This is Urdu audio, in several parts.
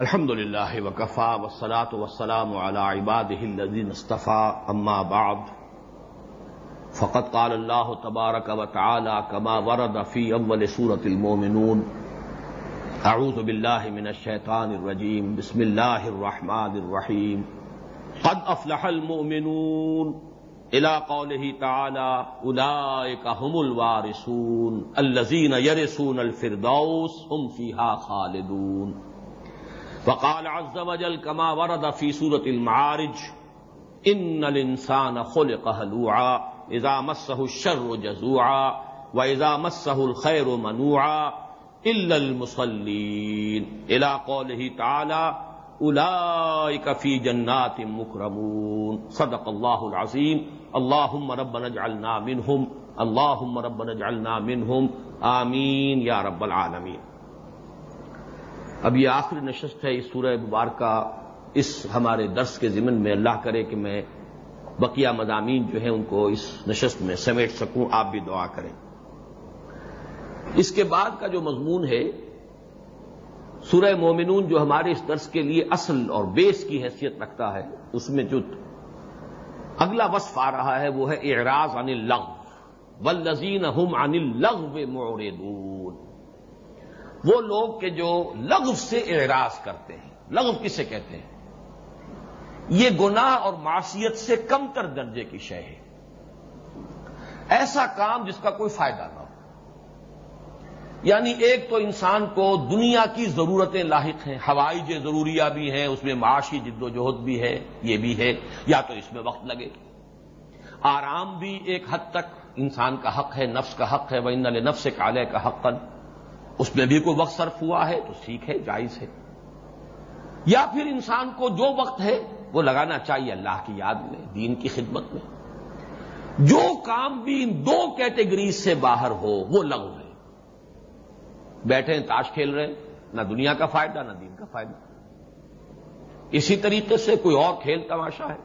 الحمد لله وكفى والصلاة والسلام على عباده الذين اصطفى أما بعد. فقد قال الله تبارك وتعالى كما ورد في أول سورة المؤمنون. أعوذ بالله من الشيطان الرجيم بسم الله الرحمن الرحيم قد أفلح المؤمنون. إلى قوله تعالى أولئك هم الوارثون الذين يرثون الفردوس، هم فيها خالدون. وقال عز وجل كما ورد في سورة المعارج، إن الإنسان خلق هلوعا، إذا مسه الشر جزوعا، وإذا مسه الخير منوعا، إلا المصلين. إلى قوله تعالى، أولئك في جنات مكرمون. صدق الله العظيم. اللهم ربنا اجعلنا منهم، اللهم ربنا اجعلنا منهم. آمين يا رب العالمين. اب یہ آخری نشست ہے اس سورہ مبارکہ، اس ہمارے درس کے ضمن میں اللہ کرے کہ میں بقیہ مضامین جو ہیں ان کو اس نشست میں سمیٹ سکوں، آپ بھی دعا کریں۔ اس کے بعد کا جو مضمون ہے، سورہ مومنون جو ہمارے اس درس کے لیے اصل اور بیس کی حیثیت رکھتا ہے، اس میں جو اگلا وصف آ رہا ہے، وہ ہے اعراض عن اللغو، والذین ہم عن اللغو موردون وہ لوگ کہ جو لغف سے اعراض کرتے ہیں۔ لغف کسے کہتے ہیں؟ یہ گناہ اور معاشیت سے کم تر درجے کی شے ہے۔ ایسا کام جس کا کوئی فائدہ نہ ہو۔ یعنی ایک تو انسان کو دنیا کی ضرورتیں لاحق ہیں ہوائی جو ضروریات بھی ہیں، اس میں معاشی جد و جہد بھی ہے، یہ بھی ہے، یا تو اس میں وقت لگے۔ آرام بھی ایک حد تک انسان کا حق ہے، نفس کا حق ہے وہ ان نفس کالے کا حق اس میں بھی کوئی وقت صرف ہوا ہے تو ٹھیک ہے، جائز ہے۔ یا پھر انسان کو جو وقت ہے وہ لگانا چاہیے اللہ کی یاد میں، دین کی خدمت میں۔ جو کام بھی ان دو کیٹیگریز سے باہر ہو، وہ لغو ہے۔ بیٹھے تاش کھیل رہے ہیں، نہ دنیا کا فائدہ، نہ دین کا فائدہ۔ اسی طریقے سے کوئی اور کھیل تماشا ہے۔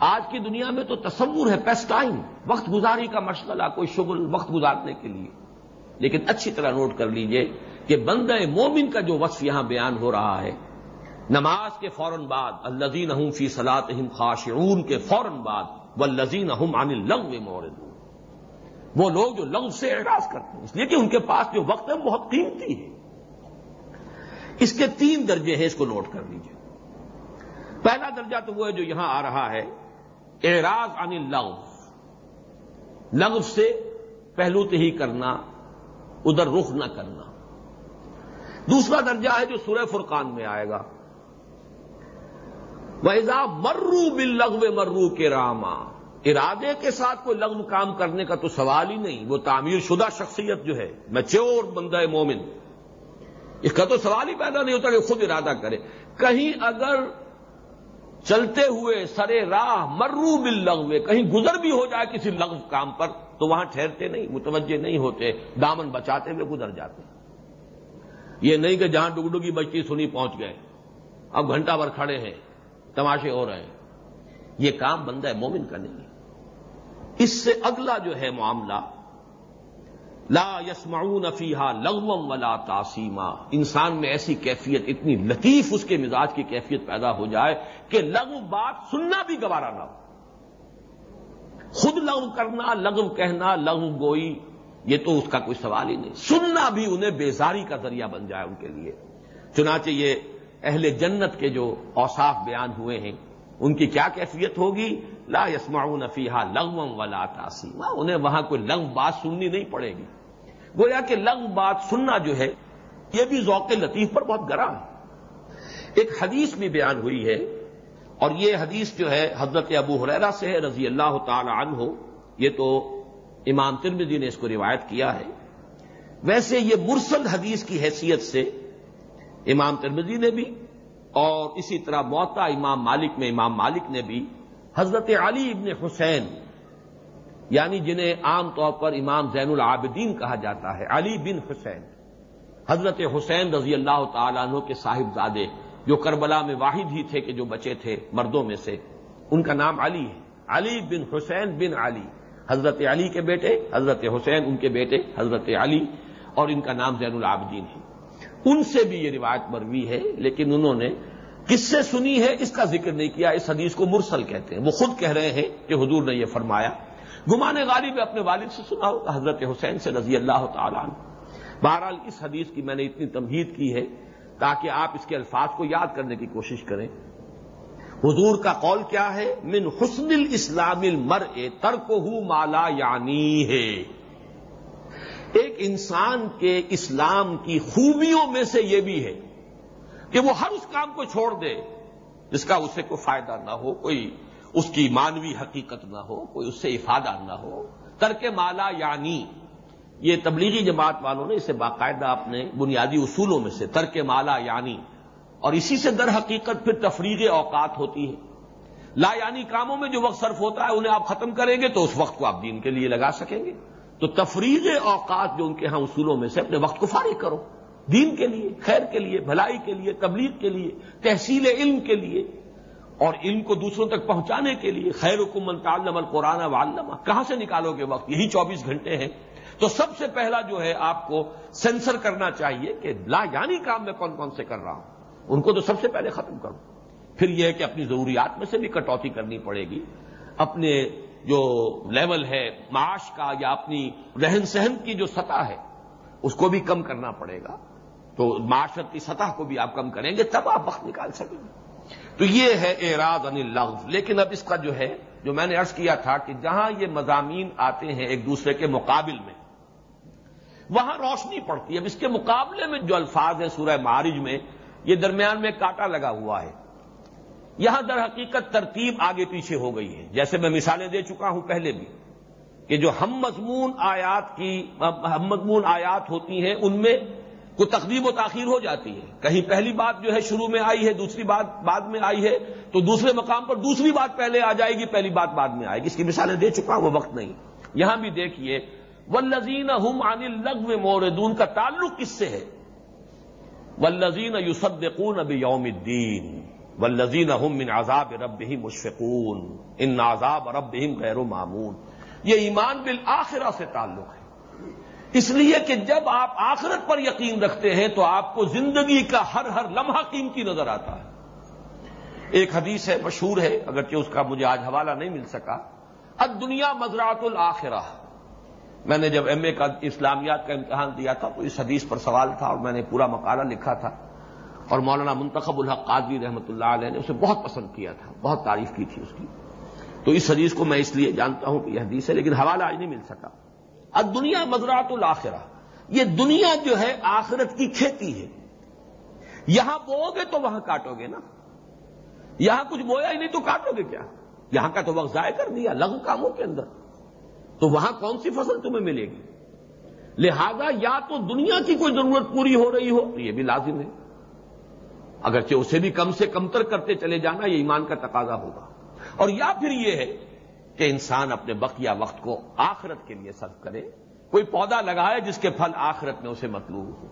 آج کی دنیا میں تو تصور ہے، پیس ٹائم، وقت گزاری کا مشغلہ، کوئی شغل وقت گزارنے کے لیے۔ لیکن اچھی طرح نوٹ کر لیجیے کہ بندہ مومن کا جو وصف یہاں بیان ہو رہا ہے، نماز کے فوراً بعد الزین فی صلاح خاشعون کے فوراً بعد وہ لذین عن لغ مورد وہ لوگ جو لغ سے اعراض کرتے ہیں، اس لیے کہ ان کے پاس جو وقت ہے وہ بہت قیمتی ہے۔ اس کے تین درجے ہیں، اس کو نوٹ کر لیجیے۔ پہلا درجہ تو وہ ہے جو یہاں آ رہا ہے اعراض عن لغ لغ سے پہلو ہی کرنا ادھر رخ نہ کرنا۔ دوسرا درجہ ہے جو سورہ فرقان میں آئے گا۔ ویزا مرو بل لغو مرو کے راما ارادے کے ساتھ کوئی لغو کام کرنے کا تو سوال ہی نہیں، وہ تعمیر شدہ شخصیت جو ہے میچور بندہ مومن۔ اس کا تو سوال ہی پیدا نہیں ہوتا کہ خود ارادہ کرے۔ کہیں اگر چلتے ہوئے سرے راہ مرو بل کہیں گزر بھی ہو جائے کسی لغو کام پر تو وہاں ٹھہرتے نہیں، متوجہ نہیں ہوتے، دامن بچاتے ہوئے گزر جاتے یہ نہیں کہ جہاں ڈگڈگی بچتی سنی پہنچ گئے، اب گھنٹہ بھر کھڑے ہیں، تماشے ہو رہے ہیں۔ یہ کام بندہ مومن کا نہیں ہے۔ اس سے اگلا جو ہے معاملہ، لا یسمعون فیحا لغوم ولا تاسیما انسان میں ایسی کیفیت، اتنی لطیف اس کے مزاج کی کیفیت پیدا ہو جائے کہ لغو بات سننا بھی گوارا نہ ہو۔ خود لغو کرنا لغو کہنا لغو گوئی، یہ تو اس کا کوئی سوال ہی نہیں۔ سننا بھی انہیں بیزاری کا ذریعہ بن جائے ان کے لیے۔ چنانچہ یہ اہل جنت کے جو اوصاف بیان ہوئے ہیں، ان کی کیا کیفیت ہوگی؟ لا یسمعون فیہا لغوم ولا تاسیما۔ انہیں وہاں کوئی لغو بات سننی نہیں پڑے گی۔ گویا کہ لغو بات سننا جو ہے، یہ بھی ذوق لطیف پر بہت گرا ہے۔ ایک حدیث بھی بیان ہوئی ہے اور یہ حدیث جو ہے حضرت ابو حریرا سے ہے، رضی اللہ تعالی عنہ، یہ تو امام ترمزی نے اس کو روایت کیا ہے۔ ویسے یہ مرسل حدیث کی حیثیت سے امام ترمزی نے بھی اور اسی طرح موتا امام مالک میں امام مالک نے بھی حضرت علی ابن حسین یعنی جنہیں عام طور پر امام زین العابدین کہا جاتا ہے، علی بن حسین، حضرت حسین رضی اللہ تعالیٰ عنہ کے صاحب زادے جو کربلا میں واحد ہی تھے کہ جو بچے تھے مردوں میں سے، ان کا نام علی ہے۔ علی بن حسین بن علی۔ حضرت علی کے بیٹے، حضرت حسین ان کے بیٹے، حضرت علی، اور ان کا نام زین العابدین ہے۔ ان سے بھی یہ روایت مروی ہے، لیکن انہوں نے کس سے سنی ہے، اس کا ذکر نہیں کیا، اس حدیث کو مرسل کہتے ہیں۔ وہ خود کہہ رہے ہیں کہ حضور نے یہ فرمایا۔ گمان غالب اپنے والد سے سنا ہوگا، حضرت حسین سے رضی اللہ تعالیٰ بہرحال اس حدیث کی میں نے اتنی تمہید کی ہے تاکہ آپ اس کے الفاظ کو یاد کرنے کی کوشش کریں۔ حضور کا قول کیا ہے؟ من حسن الاسلام المر ترک ہو مالا یعنی ہے ایک انسان کے اسلام کی خوبیوں میں سے یہ بھی ہے کہ وہ ہر اس کام کو چھوڑ دے، جس کا اسے کوئی فائدہ نہ ہو، کوئی اس کی مانوی حقیقت نہ ہو، کوئی اس سے افادہ نہ ہو۔ ترک مالا یعنی۔ یہ تبلیغی جماعت والوں نے اسے باقاعدہ اپنے بنیادی اصولوں میں سے ترک مالا یعنی اور اسی سے در حقیقت پھر تفریح اوقات ہوتی ہے۔ لا یعنی کاموں میں جو وقت صرف ہوتا ہے، انہیں آپ ختم کریں گے تو اس وقت کو آپ دین کے لیے لگا سکیں گے۔ تو تفریح اوقات جو ان کے ہاں اصولوں میں سے اپنے وقت کو فارغ کرو۔ دین کے لیے، خیر کے لیے، بھلائی کے لیے، تبلیغ کے لیے، تحصیل علم کے لیے۔ اور علم کو دوسروں تک پہنچانے کے لیے، خیر حکومت تعلم القرآن والمہ کہاں سے نکالو گے وقت؟ یہی چوبیس گھنٹے ہیں۔ تو سب سے پہلا جو ہے آپ کو سینسر کرنا چاہیے کہ لا یعنی کام میں کون کون سے کر رہا ہوں۔ ان کو تو سب سے پہلے ختم کروں پھر یہ ہے کہ اپنی ضروریات میں سے بھی کٹوتی کرنی پڑے گی۔ اپنے جو لیول ہے معاش کا یا اپنی رہن سہن کی جو سطح ہے، اس کو بھی کم کرنا پڑے گا۔ تو معاشرت کی سطح کو بھی آپ کم کریں گے، تب آپ وقت نکال سکیں گے۔ تو یہ ہے اعراض ان لفظ لیکن اب اس کا جو ہے، جو میں نے ارض کیا تھا کہ جہاں یہ مضامین آتے ہیں ایک دوسرے کے مقابل میں وہاں روشنی پڑتی ہے۔ اب اس کے مقابلے میں جو الفاظ ہیں سورہ معارج میں، یہ درمیان میں کاٹا لگا ہوا ہے۔ یہاں در حقیقت ترتیب آگے پیچھے ہو گئی ہے۔ جیسے میں مثالیں دے چکا ہوں پہلے بھی، کہ جو ہم مضمون آیات کی، ہم مضمون آیات ہوتی ہیں، ان میں کوئی تقدیم و تاخیر ہو جاتی ہے۔ کہیں پہلی بات جو ہے شروع میں آئی ہے، دوسری بات بعد میں آئی ہے، تو دوسرے مقام پر دوسری بات پہلے آ جائے گی، پہلی بات بعد میں آئے گی۔ اس کی مثالیں دے چکا ہوں، وہ وقت نہیں۔ یہاں بھی دیکھیے ولزین ہم عن لغ موردون کا تعلق کس سے ہے؟ ولزین یوسدقون اب یوم الدین ولزین ہم من عذاب رب مشفقون، ان عذاب رب غیر و معمون۔ یہ ایمان بالآخرہ سے تعلق ہے۔ اس لیے کہ جب آپ آخرت پر یقین رکھتے ہیں تو آپ کو زندگی کا ہر ہر لمحہ قیمتی نظر آتا ہے۔ ایک حدیث ہے مشہور ہے، اگرچہ اس کا مجھے آج حوالہ نہیں مل سکا۔ اب دنیا مزرات الآخرہ۔ میں نے جب ایم اے کا اسلامیات کا امتحان دیا تھا تو اس حدیث پر سوال تھا اور میں نے پورا مقالہ لکھا تھا اور مولانا منتخب الحق قادری رحمۃ اللہ علیہ نے اسے بہت پسند کیا تھا، بہت تعریف کی تھی اس کی۔ تو اس حدیث کو میں اس لیے جانتا ہوں کہ یہ حدیث ہے لیکن حوالہ آج نہیں مل سکا۔ اب دنیا مزرات الآخرہ یہ دنیا جو ہے آخرت کی کھیتی ہے۔ یہاں بو گے تو وہاں کاٹو گے نا۔ یہاں کچھ بویا ہی نہیں تو کاٹو گے کیا؟ یہاں کا تو وقت ضائع کر دیا لغ کاموں کے اندر۔ تو وہاں کون سی فصل تمہیں ملے گی؟ لہذا یا تو دنیا کی کوئی ضرورت پوری ہو رہی ہو، یہ بھی لازم ہے۔ اگرچہ اسے بھی کم سے کم تر کرتے چلے جانا، یہ ایمان کا تقاضا ہوگا۔ اور یا پھر یہ ہے کہ انسان اپنے بقیہ وقت کو آخرت کے لیے صرف کرے۔ کوئی پودا لگائے جس کے پھل آخرت میں اسے مطلوب ہو۔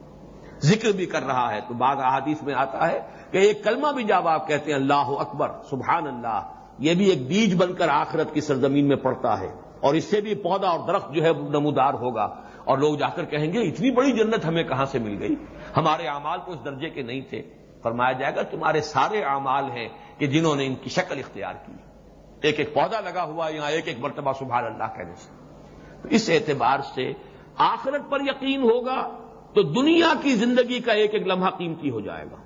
ذکر بھی کر رہا ہے تو بعض احادیث میں آتا ہے کہ ایک کلمہ بھی جب آپ کہتے ہیں اللہ اکبر، سبحان اللہ، یہ بھی ایک بیج بن کر آخرت کی سرزمین میں پڑتا ہے۔ اور اس سے بھی پودا اور درخت جو ہے نمودار ہوگا۔ اور لوگ جا کر کہیں گے، اتنی بڑی جنت ہمیں کہاں سے مل گئی؟ ہمارے اعمال کو اس درجے کے نہیں تھے۔ فرمایا جائے گا، تمہارے سارے اعمال ہیں کہ جنہوں نے ان کی شکل اختیار کی۔ ایک ایک پودا لگا ہوا یہاں ایک ایک مرتبہ سبحان اللہ کہنے سے۔ تو اس اعتبار سے آخرت پر یقین ہوگا تو دنیا کی زندگی کا ایک ایک لمحہ قیمتی ہو جائے گا۔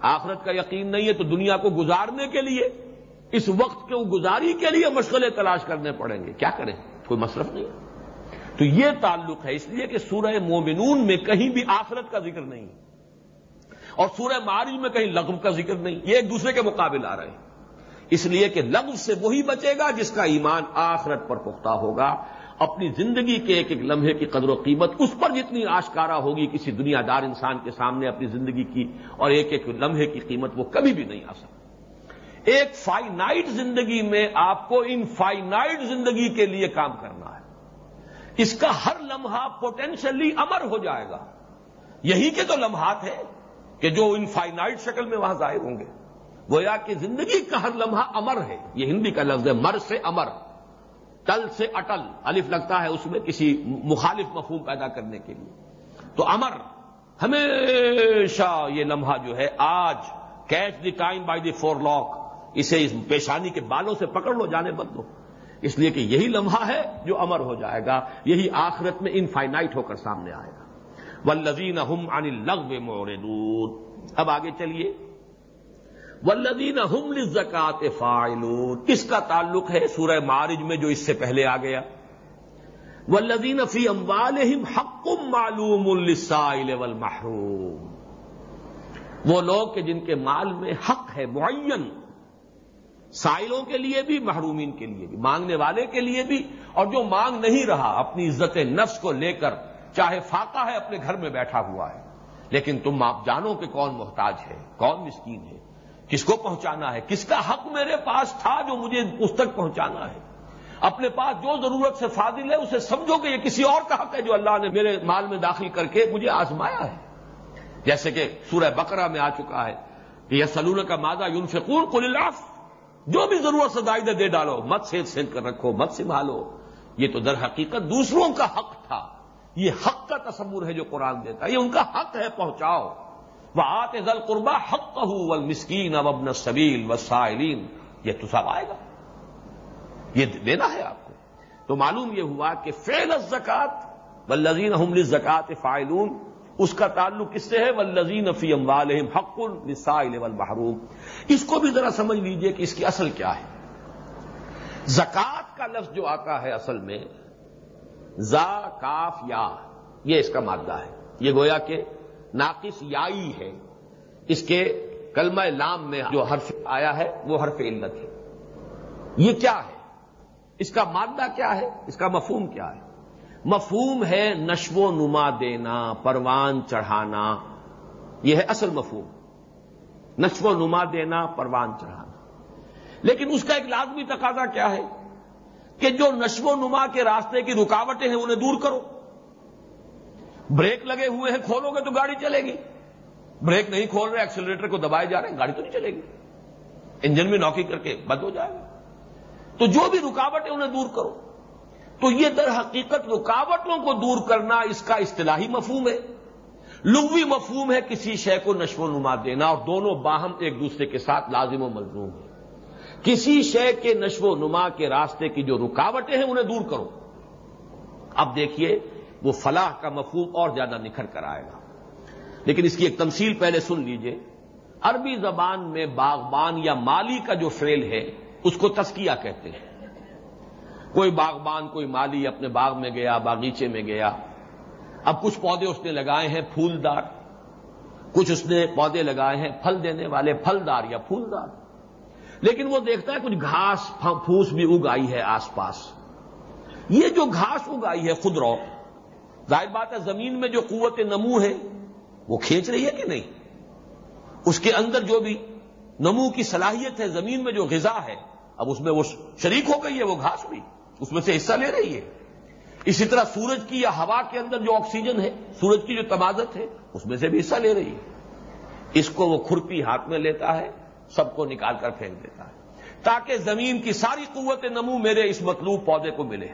آخرت کا یقین نہیں ہے تو دنیا کو گزارنے کے لیے اس وقت کے گزاری کے لیے مشغلے تلاش کرنے پڑیں گے۔ کیا کریں؟ کوئی مصرف نہیں۔ تو یہ تعلق ہے، اس لیے کہ سورہ مومنون میں کہیں بھی آخرت کا ذکر نہیں۔ اور سورہ معارج میں کہیں لغو کا ذکر نہیں۔ یہ ایک دوسرے کے مقابل آ رہے ہیں۔ اس لیے کہ لغو سے وہی بچے گا جس کا ایمان آخرت پر پختہ ہوگا۔ اپنی زندگی کے ایک ایک لمحے کی قدر و قیمت، اس پر جتنی آشکارا ہوگی کسی دنیا دار انسان کے سامنے اپنی زندگی کی اور ایک ایک لمحے کی قیمت، وہ کبھی بھی نہیں آ سکتی ایک فائنائٹ زندگی میں آپ کو ان فائنائٹ زندگی کے لیے کام کرنا ہے۔ اس کا ہر لمحہ پوٹینشلی امر ہو جائے گا۔ یہی کے تو لمحات ہیں کہ جو ان فائنائٹ شکل میں وہاں ظاہر ہوں گے۔ گویا کہ زندگی کا ہر لمحہ امر ہے۔ یہ ہندی کا لفظ ہے، مر سے امر۔ تل سے اٹل۔ الف لگتا ہے اس میں کسی مخالف مفہوم پیدا کرنے کے لیے۔ تو امر، ہمیشہ یہ لمحہ جو ہے، آج catch the time by the forelock اسے اس پیشانی کے بالوں سے پکڑ لو جانے بد دو۔ اس لیے کہ یہی لمحہ ہے جو امر ہو جائے گا، یہی آخرت میں انفائنائٹ ہو کر سامنے آئے گا۔ ولزین ہم عن لغ اب آگے چلیے۔ ولدین ہم زکات فائلون کس کا تعلق ہے سورہ مارج میں جو اس سے پہلے آ گیا؟ ولدین فی اموال حق معلوم السائل والمحروم۔ وہ لوگ کہ جن کے مال میں حق ہے، معین۔ سائلوں کے لیے بھی، محرومین کے لیے بھی، مانگنے والے کے لیے بھی، اور جو مانگ نہیں رہا، اپنی عزت نفس کو لے کر چاہے فاقہ ہے، اپنے گھر میں بیٹھا ہوا ہے۔ لیکن تم آپ جانو کہ کون محتاج ہے، کون مسکین ہے، کس کو پہنچانا ہے، کس کا حق میرے پاس تھا جو مجھے اس تک پہنچانا ہے۔ اپنے پاس جو ضرورت سے فاضل ہے، اسے سمجھو کہ یہ کسی اور کا حق ہے جو اللہ نے میرے مال میں داخل کر کے مجھے آزمایا ہے۔ جیسے کہ سورہ بقرہ میں آ چکا ہے کہ یہ سلون کا مادہ یونفقون کل اللہ جو بھی ضرورت سے دے ڈالو، مت سے سینک کر رکھو، مت سنبھالو۔ یہ تو در حقیقت دوسروں کا حق تھا۔ یہ حق کا تصور ہے جو قرآن دیتا ہے۔ یہ ان کا حق ہے، پہنچاؤ۔ وہ آتے ذل قربا حق کہ مسکین اب ابن سبیل و سائلین یہ تو سب آئے گا۔ یہ دینا ہے آپ کو۔ تو معلوم یہ ہوا کہ فیل زکات و لذین حمل زکات فائلون اس کا تعلق کس سے ہے؟ ولزین فی اموالہم حق السائل والمحروم۔ اس کو بھی ذرا سمجھ لیجیے کہ اس کی اصل کیا ہے۔ زکات کا لفظ جو آتا ہے اصل میں زا کاف یا یہ اس کا مادہ ہے۔ یہ گویا کہ ناقص یائی ہے۔ اس کے کلمہ لام میں جو حرف آیا ہے، وہ حرف علت ہے۔ یہ کیا ہے؟ اس کا مادہ کیا ہے؟ اس کا مفہوم کیا ہے؟ مفہوم ہے نشو و نما دینا، پروان چڑھانا۔ یہ ہے اصل مفہوم۔ نشو و نما دینا، پروان چڑھانا۔ لیکن اس کا ایک لازمی تقاضا کیا ہے؟ کہ جو نشو و نما کے راستے کی رکاوٹیں ہیں، انہیں دور کرو۔ بریک لگے ہوئے ہیں، کھولو گے تو گاڑی چلے گی۔ بریک نہیں کھول رہے ایکسلریٹر کو دبائے جا رہے ہیں، گاڑی تو نہیں چلے گی۔ انجن میں نوکی کر کے بند ہو جائے گا۔ تو جو بھی رکاوٹ ہے انہیں دور کرو۔ تو یہ در حقیقت رکاوٹوں کو دور کرنا اس کا اصطلاحی مفہوم ہے۔ لغوی مفہوم ہے کسی شے کو نشو و نما دینا اور دونوں باہم ایک دوسرے کے ساتھ لازم و ملزوم ہے کسی شے کے نشو و نما کے راستے کی جو رکاوٹیں ہیں انہیں دور کرو۔ اب دیکھیے وہ فلاح کا مفہوم اور زیادہ نکھر کر آئے گا۔ لیکن اس کی ایک تمثیل پہلے سن لیجیے۔ عربی زبان میں باغبان یا مالی کا جو فیل ہے، اس کو تسکیہ کہتے ہیں۔ کوئی باغبان، کوئی مالی اپنے باغ میں گیا، باغیچے میں گیا۔ اب کچھ پودے اس نے لگائے ہیں پھولدار۔ کچھ اس نے پودے لگائے ہیں پھل دینے والے، پھلدار یا پھولدار۔ لیکن وہ دیکھتا ہے کچھ گھاس پھوس بھی اگائی ہے آس پاس۔ یہ جو گھاس اگائی ہے خود رو، ظاہر بات ہے زمین میں جو قوت نمو ہے، وہ کھینچ رہی ہے کہ نہیں؟ اس کے اندر جو بھی نمو کی صلاحیت ہے، زمین میں جو غذا ہے، اب اس میں وہ شریک ہو گئی ہے وہ گھاس بھی۔ اس میں سے حصہ لے رہی ہے۔ اسی طرح سورج کی یا ہوا کے اندر جو آکسیجن ہے، سورج کی جو تمازت ہے، اس میں سے بھی حصہ لے رہی ہے۔ اس کو وہ کھرپی ہاتھ میں لیتا ہے، سب کو نکال کر پھینک دیتا ہے۔ تاکہ زمین کی ساری قوت نمو میرے اس مطلوب پودے کو ملے۔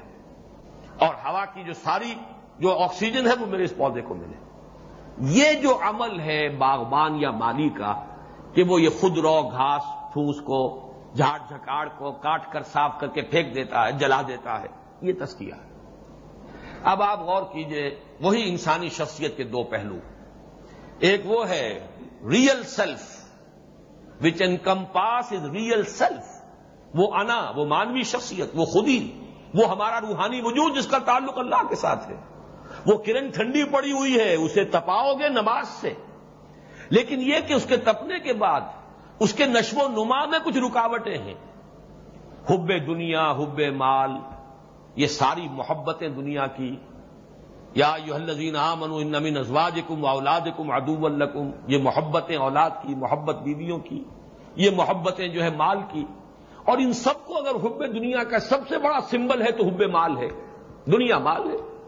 اور ہوا کی جو ساری جو آکسیجن ہے، وہ میرے اس پودے کو ملے۔ یہ جو عمل ہے باغبان یا مالی کا، کہ وہ یہ خود رو، گھاس، پھوس کو جھاڑ جھکاڑ کو کاٹ کر صاف کر کے پھینک دیتا ہے، جلا دیتا ہے۔ یہ تسکیہ ہے۔ اب آپ غور کیجیے، وہی انسانی شخصیت کے دو پہلو۔ ایک وہ ہے real self which encompass is real self وہ انا، وہ مانوی شخصیت، وہ خودی، وہ ہمارا روحانی وجود جس کا تعلق اللہ کے ساتھ ہے۔ وہ کرن ٹھنڈی پڑی ہوئی ہے، اسے تپاؤ گے نماز سے۔ لیکن یہ کہ اس کے تپنے کے بعد اس کے نشو و نما میں کچھ رکاوٹیں ہیں۔ حب دنیا، حب مال، یہ ساری محبتیں دنیا کی۔ یا یو الزین عامن نمین ازواج کم اولاد کم ادو الکم یہ محبتیں اولاد کی، محبت بیویوں کی۔ یہ محبتیں جو ہے مال کی۔ اور ان سب کو اگر حب دنیا کا سب سے بڑا سمبل ہے تو حب مال ہے۔ دنیا مال ہے۔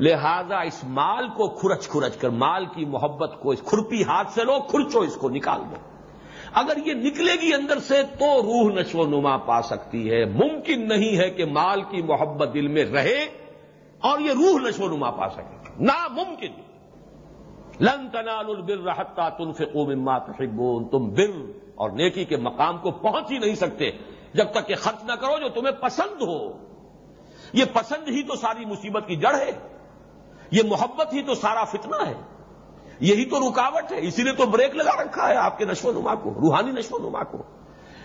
لہذا اس مال کو کھرچ کھرچ کر، مال کی محبت کو اس کھرپی ہاتھ سے لو، کھرچو اس کو، نکال دو۔ اگر یہ نکلے گی اندر سے تو روح نشو و نما پا سکتی ہے۔ ممکن نہیں ہے کہ مال کی محبت دل میں رہے اور یہ روح نشو و نما پا سکے۔ ناممکن۔ لن تنال البر رحتا تنفقوا مما تحبون۔ تم بر اور نیکی کے مقام کو پہنچ ہی نہیں سکتے۔ جب تک کہ خرچ نہ کرو جو تمہیں پسند ہو۔ یہ پسند ہی تو ساری مصیبت کی جڑ ہے۔ یہ محبت ہی تو سارا فتنہ ہے۔ یہی تو رکاوٹ ہے، اسی لیے تو بریک لگا رکھا ہے آپ کے نشو و نما کو، روحانی نشو و نما کو۔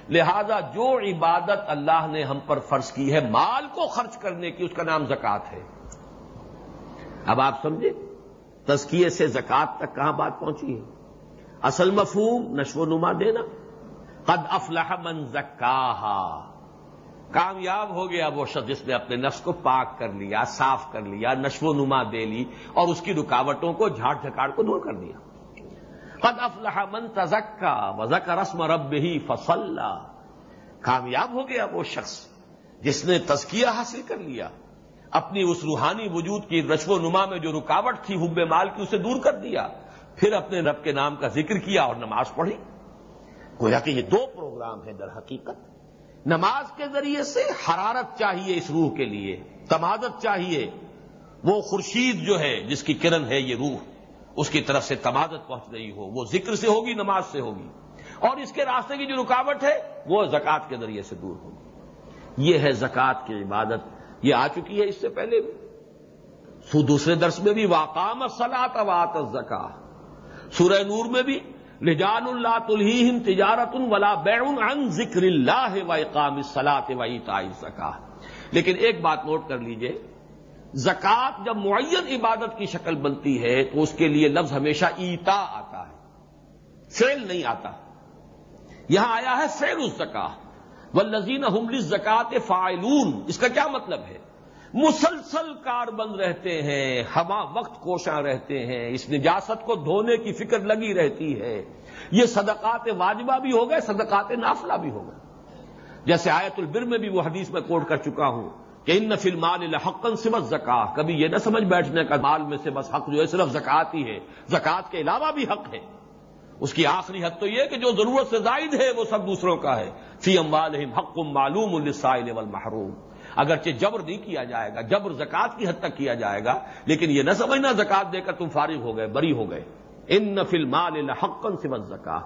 لہذا جو عبادت اللہ نے ہم پر فرض کی ہے، مال کو خرچ کرنے کی، اس کا نام زکات ہے۔ اب آپ سمجھے تزکیے سے زکات تک کہاں بات پہنچی ہے؟ اصل مفہوم نشو و نما دینا۔ قد افلح من زکاہا۔ کامیاب ہو گیا وہ شخص جس نے اپنے نفس کو پاک کر لیا، صاف کر لیا، نشو و نما دے لی اور اس کی رکاوٹوں کو جھاڑ جھکاڑ کو دور کر دیا۔ قد افلح من تزکا وزک رسم رب ہی فصل کامیاب ہو گیا وہ شخص جس نے تزکیہ حاصل کر لیا۔ اپنی اس روحانی وجود کی رشو و نما میں جو رکاوٹ تھی حب مال کی، اسے دور کر دیا۔ پھر اپنے رب کے نام کا ذکر کیا اور نماز پڑھی۔ گویا کہ یہ دو پروگرام ہیں در حقیقت۔ نماز کے ذریعے سے حرارت چاہیے اس روح کے لیے تمادت چاہیے۔ وہ خورشید جو ہے، جس کی کرن ہے یہ روح، اس کی طرف سے تمادت پہنچ رہی ہو، وہ ذکر سے ہوگی، نماز سے ہوگی۔ اور اس کے راستے کی جو رکاوٹ ہے، وہ زکات کے ذریعے سے دور ہوگی۔ یہ ہے زکات کی عبادت۔ یہ آ چکی ہے اس سے پہلے بھی۔ سو دوسرے درس میں بھی، واقام سلاط وات زکا سورہ نور میں بھی لجان اللہ تلہیم تجارت ولا بیعن عن ذکر اللہ و اقام سلاط و زکا لیکن ایک بات نوٹ کر لیجیے زکات جب معین عبادت کی شکل بنتی ہے تو اس کے لیے لفظ ہمیشہ ایتا آتا ہے فیل نہیں آتا۔ یہاں آیا ہے فیل اس زکا و لذین حمل زکات فائلون اس کا کیا مطلب ہے؟ مسلسل کار بند رہتے ہیں ہما وقت کوشاں رہتے ہیں، اس نجاست کو دھونے کی فکر لگی رہتی ہے۔ یہ صدقات واجبہ بھی ہو گئے، صدقات نافلہ بھی ہو گئے۔ جیسے آیت البر میں بھی وہ حدیث میں کوٹ کر چکا ہوں کہ ان نفل مال الحقن سمت زکا کبھی یہ نہ سمجھ بیٹھنے کا مال میں سے بس حق جو ہے صرف زکات ہی ہے۔ زکات کے علاوہ بھی حق ہے۔ اس کی آخری حد تو یہ کہ جو ضرورت سے زائد ہے وہ سب دوسروں کا ہے۔ فی اموال حق معلوم السائل والمحروم۔ اگرچہ جبر نہیں کیا جائے گا، جبر زکات کی حد تک کیا جائے گا، لیکن یہ نہ سمجھنا زکات دے کر تم فارغ ہو گئے، بری ہو گئے۔ ان نفل مال الحقن سمت زکا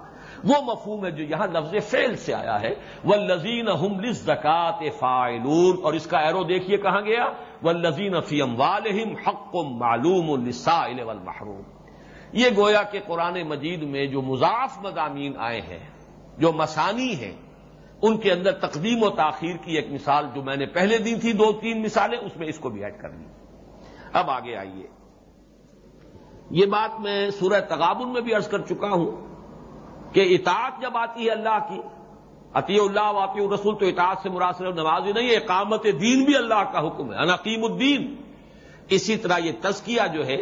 وہ مفہوم ہے جو یہاں لفظ فیل سے آیا ہے۔ وہ لذین زکات فائلون اور اس کا ایرو دیکھیے کہاں گیا؟ وہ لذین فیم والم حق معلوم السائل والمحروم۔ یہ گویا کہ قرآن مجید میں جو مضاف مضامین آئے ہیں، جو مسانی ہیں ان کے اندر تقدیم و تاخیر کی ایک مثال جو میں نے پہلے دی تھی، دو، تین مثالیں، اس میں اس کو بھی ایڈ کر لی اب آگے آئیے۔ یہ بات میں سورہ تغابن میں بھی عرض کر چکا ہوں کہ اطاعت جب آتی ہے اللہ کی عطی اللہ واطی الرسول، تو اطاعت سے مراسر نماز ہی نہیں ہے، اقامت دین بھی اللہ کا حکم ہے انعقیم الدین۔ اسی طرح یہ تزکیہ جو ہے،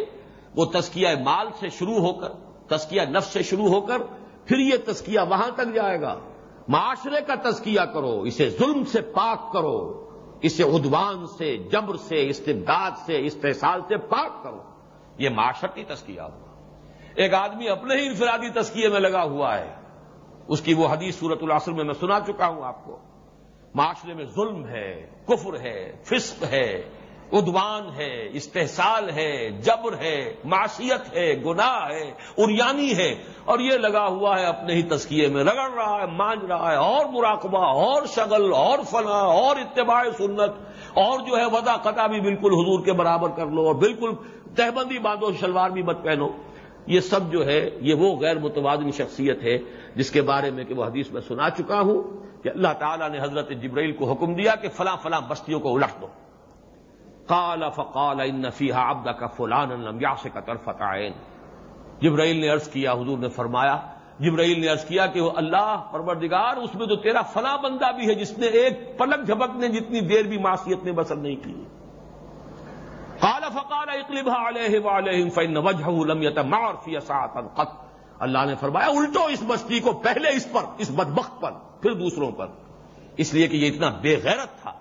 وہ تزکیہ مال سے شروع ہو کر، تزکیہ نفس سے شروع ہو کر، پھر یہ تزکیہ وہاں تک جائے گا۔ معاشرے کا تزکیہ کرو، اسے ظلم سے پاک کرو، اسے ادوان سے، جبر سے، استبداد سے، استحصال سے پاک کرو۔ یہ معاشرتی تزکیہ ہوا ایک آدمی اپنے ہی انفرادی تسکیے میں لگا ہوا ہے۔ اس کی وہ حدیث صورت العصر میں میں سنا چکا ہوں آپ کو۔ معاشرے میں ظلم ہے، کفر ہے، فسق ہے ادوان ہے، استحصال ہے، جبر ہے معاشیت ہے، گناہ ہے اریانی ہے۔ اور یہ لگا ہوا ہے اپنے ہی تسکیے میں۔ رگڑ رہا ہے، مانج رہا ہے، اور مراقبہ، اور شگل اور فنا، اور اتباع سنت، اور جو ہے ودا قطع بھی بالکل حضور کے برابر کر لو اور بالکل تہبندی باندھو، شلوار بھی مت پہنو۔ یہ سب جو ہے، یہ وہ غیر متوازن شخصیت ہے جس کے بارے میں کہ وہ حدیث میں سنا چکا ہوں کہ اللہ تعالیٰ نے حضرت جبرائیل کو حکم دیا کہ فلاں فلاں بستیوں کو الٹ دو۔ کالا فقال ان نفیحہ ابدا کا فلان سے کا طرف جبرائیل نے عرض کیا، حضور نے فرمایا، جبرائیل نے عرض کیا کہ وہ اللہ پروردگار، اس میں تو تیرا فلاں بندہ بھی ہے جس نے ایک پلک جھپکنے جتنی دیر بھی معاشیت نے بسر نہیں کی۔ قال، فقال، اقلبها عليه وعليهم فان وجهه لم في قط۔ اللہ نے فرمایا، الٹو اس بستی کو پہلے اس پر، اس بدبخت پر، پھر دوسروں پر۔ اس لیے کہ یہ اتنا بے غیرت تھا۔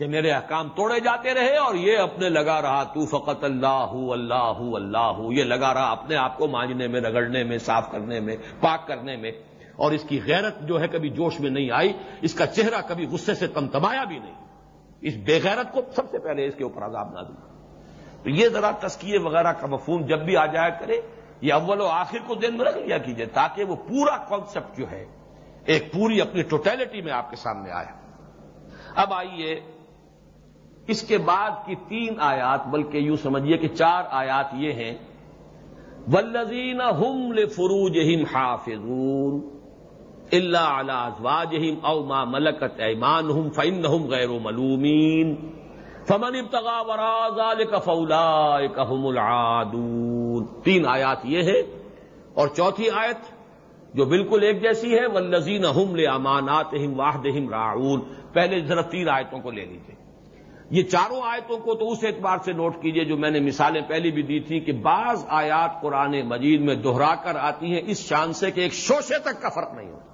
کہ میرے احکام توڑے جاتے رہے اور یہ اپنے لگا رہا تو فقط اللہ اللہ اللہ یہ لگا رہا اپنے آپ کو مانجنے میں، رگڑنے میں، صاف کرنے میں، پاک کرنے میں۔ اور اس کی غیرت جو ہے کبھی جوش میں نہیں آئی، اس کا چہرہ کبھی غصے سے تمتمایا بھی نہیں۔ اس بے غیرت کو سب سے پہلے اس کے اوپر عذاب نہ دیا تو یہ ذرا تسکیے وغیرہ کا مفہوم جب بھی آ جایا کرے، یہ اول و آخر کو دن میں رکھ لیا کیجیے تاکہ وہ پورا کانسیپٹ جو ہے، ایک پوری اپنی ٹوٹیلٹی میں آپ کے سامنے آئے۔ اب آئیے اس کے بعد کی تین آیات، بلکہ یوں سمجھیے کہ چار آیات یہ ہیں ولزین ہم لے فروج ہم حافظون اللہ ازواجہم او ما ملکت ایمان ہم فن ہم غیر ملومین فمن ابتغا ذلك فاولئک هم العادون تین آیات یہ ہے اور چوتھی آیت جو بالکل ایک جیسی ہے والذین هم لاماناتهم واحدہم راعون۔ پہلے ذرا تین آیتوں کو لے لیجیے یہ چاروں آیتوں کو تو اس اعتبار سے نوٹ کیجیے جو میں نے مثالیں پہلی بھی دی تھی کہ بعض آیات قرآن مجید میں دوہرا کر آتی ہیں، اس شان سے کہ ایک شوشے تک کا فرق نہیں ہوتا۔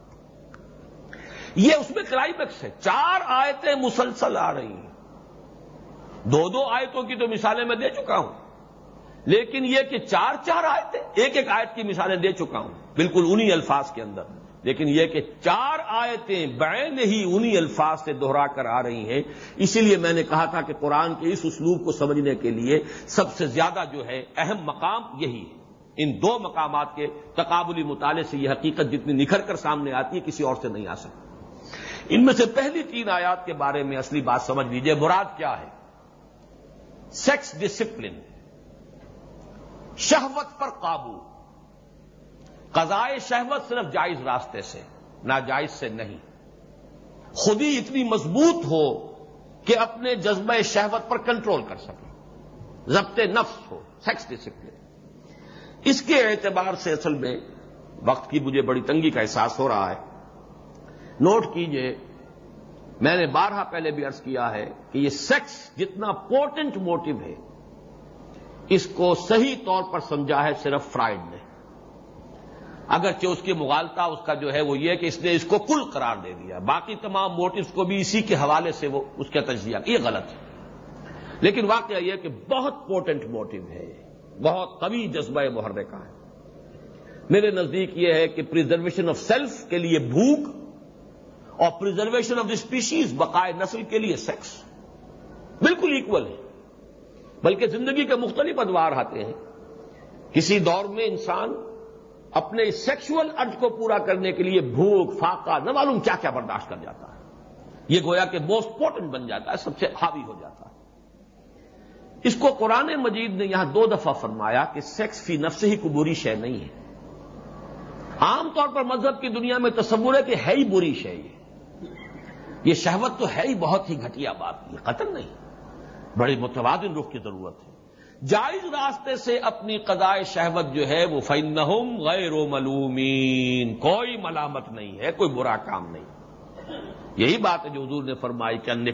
یہ اس میں کلائمیکس ہے۔ چار آیتیں مسلسل آ رہی ہیں۔ دو دو آیتوں کی تو مثالیں میں دے چکا ہوں۔ لیکن یہ کہ چار چار آیتیں، ایک ایک آیت کی مثالیں دے چکا ہوں۔ بالکل انہی الفاظ کے اندر۔ لیکن یہ کہ چار آیتیں بین ہی انہی الفاظ سے دوہرا کر آ رہی ہیں۔ اسی لیے میں نے کہا تھا کہ قرآن کے اس اسلوب کو سمجھنے کے لیے سب سے زیادہ جو ہے اہم مقام یہی ہے۔ ان دو مقامات کے تقابلی مطالعے سے یہ حقیقت جتنی نکھر کر سامنے آتی ہے، کسی اور سے نہیں آ سکتی۔ ان میں سے پہلی تین آیات کے بارے میں اصلی بات سمجھ لیجیے مراد کیا ہے؟ سیکس ڈسپلن، شہوت پر قابو۔ قضائے شہوت صرف جائز راستے سے۔ ناجائز سے نہیں۔ خود ہی اتنی مضبوط ہو کہ اپنے جذبہ شہوت پر کنٹرول کر سکے۔ ضبط نفس ہو، سیکس ڈسپلن۔ اس کے اعتبار سے اصل میں وقت کی مجھے بڑی تنگی کا احساس ہو رہا ہے۔ نوٹ کیجیے، میں نے بارہ پہلے بھی ارض کیا ہے کہ یہ سیکس جتنا پورٹنٹ موٹو ہے، اس کو صحیح طور پر سمجھا ہے صرف فرائڈ نے۔ اگرچہ اس کی مغالتا اس کا جو ہے وہ یہ کہ اس نے اس کو کل قرار دے دیا۔ باقی تمام موٹوز کو بھی اسی کے حوالے سے وہ اس کا تجزیہ۔ یہ غلط ہے۔ لیکن واقعہ یہ کہ بہت پورٹنٹ موٹو ہے۔ بہت قوی جذبہ محرے کا ہے۔ میرے نزدیک یہ ہے کہ پرزرویشن آف سیلف کے لیے بھوک اور پرزرویشن آف دا اسپیشیز بقائے نسل کے لیے سیکس بالکل ایکول ہے۔ بلکہ زندگی کے مختلف ادوار آتے ہیں۔ کسی دور میں انسان اپنے سیکشل ارج کو پورا کرنے کے لیے بھوک، فاقہ، نہ معلوم کیا کیا برداشت کر جاتا ہے۔ یہ گویا کہ موسٹ پورٹنٹ بن جاتا ہے، سب سے حاوی ہو جاتا ہے۔ اس کو قرآن مجید نے یہاں دو دفعہ فرمایا کہ سیکس فی نفس ہی کو بری شے نہیں ہے۔ عام طور پر مذہب کی دنیا میں تصور ہے کہ ہے ہی بری شے یہ۔ یہ شہوت تو ہے ہی، بہت ہی گھٹیا بات، یہ قتل نہیں۔ بڑی متوازن رخ کی ضرورت ہے۔ جائز راستے سے اپنی قضائے شہوت جو ہے وہ فنحم غیر و ملومین کوئی ملامت نہیں ہے، کوئی برا کام نہیں۔ یہی بات ہے جو حضور نے فرمائی کہ